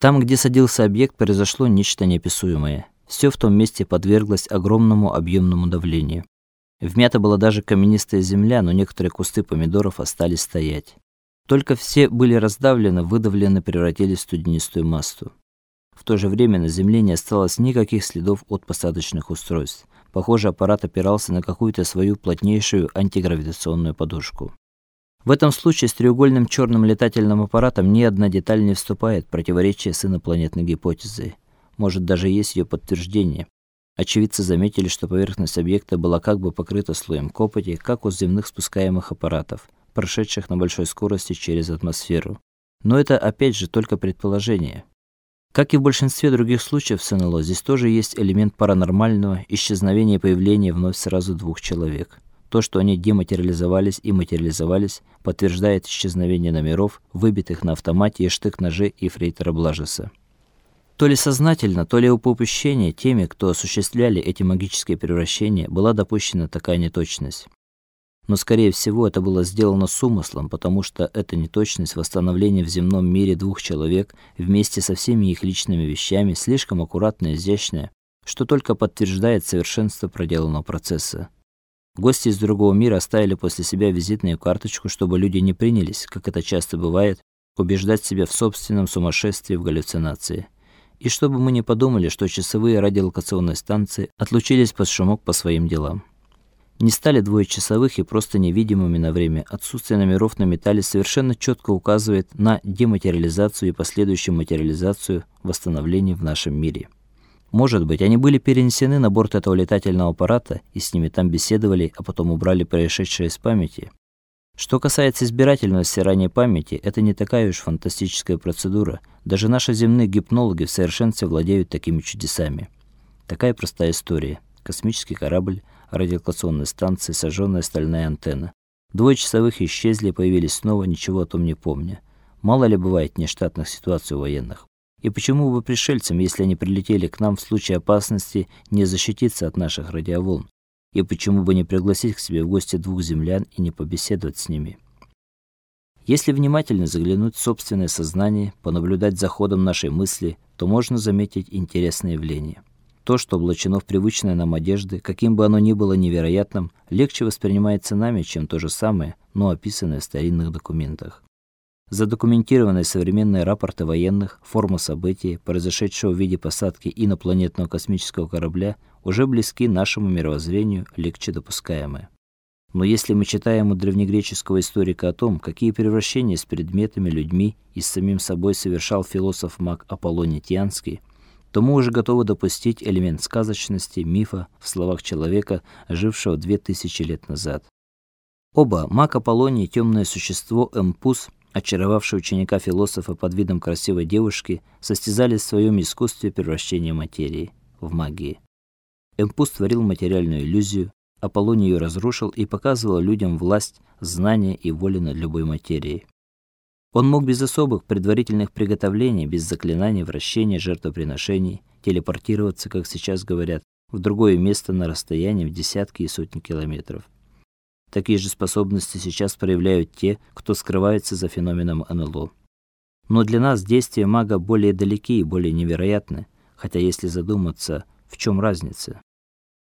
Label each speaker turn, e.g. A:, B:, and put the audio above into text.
A: Там, где садился объект, произошло нечто неописуемое. Все в том месте подверглось огромному объемному давлению. Вмята была даже каменистая земля, но некоторые кусты помидоров остались стоять. Только все были раздавлены, выдавлены, превратились в студенистую массу. В то же время на земле не осталось никаких следов от посадочных устройств. Похоже, аппарат опирался на какую-то свою плотнейшую антигравитационную подушку. В этом случае с треугольным черным летательным аппаратом ни одна деталь не вступает в противоречие с инопланетной гипотезой. Может, даже есть ее подтверждение. Очевидцы заметили, что поверхность объекта была как бы покрыта слоем копоти, как у земных спускаемых аппаратов, прошедших на большой скорости через атмосферу. Но это опять же только предположение. Как и в большинстве других случаев с НЛО, здесь тоже есть элемент паранормального исчезновения и появления вновь сразу двух человек. То, что они дематериализовались и материализовались, подтверждает исчезновение номеров, выбитых на автомате и штык-ножи Ефрейтора Блажеса. То ли сознательно, то ли по упущению теми, кто осуществляли эти магические превращения, была допущена такая неточность. Но скорее всего это было сделано с умыслом, потому что эта неточность восстановления в земном мире двух человек вместе со всеми их личными вещами слишком аккуратная и изящная, что только подтверждает совершенство проделанного процесса. Гости из другого мира оставили после себя визитную карточку, чтобы люди не принялись, как это часто бывает, убеждать себя в собственном сумасшествии в галлюцинации. И чтобы мы не подумали, что часовые радиолокационной станции отлучились под шумок по своим делам. Не стали двое часовых и просто невидимыми на время. Отсутствие номеров на металле совершенно четко указывает на дематериализацию и последующую материализацию восстановления в нашем мире. Может быть, они были перенесены на борт этого летательного аппарата и с ними там беседовали, а потом убрали происшедшее из памяти. Что касается избирательного стирания памяти, это не такая уж фантастическая процедура. Даже наши земные гипнологи в совершенстве владеют такими чудесами. Такая простая история. Космический корабль, радиолокационная станция, сожженная стальная антенна. Двое часовых исчезли, появились снова, ничего о том не помня. Мало ли бывает нештатных ситуаций у военных. И почему бы пришельцам, если они прилетели к нам в случае опасности, не защититься от наших радиоволн? И почему бы не пригласить к себе в гости двух землян и не побеседовать с ними? Если внимательно заглянуть в собственное сознание, понаблюдать за ходом нашей мысли, то можно заметить интересное явление. То, что облачено в привычные нам одежды, каким бы оно ни было невероятным, легче воспринимается нами, чем то же самое, но описанное в старинных документах. Задокументированные современные рапорты военных, форма событий, произошедшего в виде посадки инопланетного космического корабля, уже близки нашему мировоззрению, легче допускаемы. Но если мы читаем у древнегреческого историка о том, какие превращения с предметами, людьми и с самим собой совершал философ-маг Аполлоний Тианский, то мы уже готовы допустить элемент сказочности, мифа в словах человека, жившего две тысячи лет назад. Оба, маг Аполлоний и темное существо Эмпус, очаровавшие ученика философа под видом красивой девушки, состязались в своем искусстве превращения материи в магии. Эмпус творил материальную иллюзию, Аполлоний ее разрушил и показывал людям власть, знание и волю над любой материей. Он мог без особых предварительных приготовлений, без заклинаний, вращения, жертвоприношений телепортироваться, как сейчас говорят, в другое место на расстоянии в десятки и сотни километров. Такие же способности сейчас проявляют те, кто скрывается за феноменом НЛО. Но для нас действия мага более далеки и более невероятны, хотя если задуматься, в чем разница?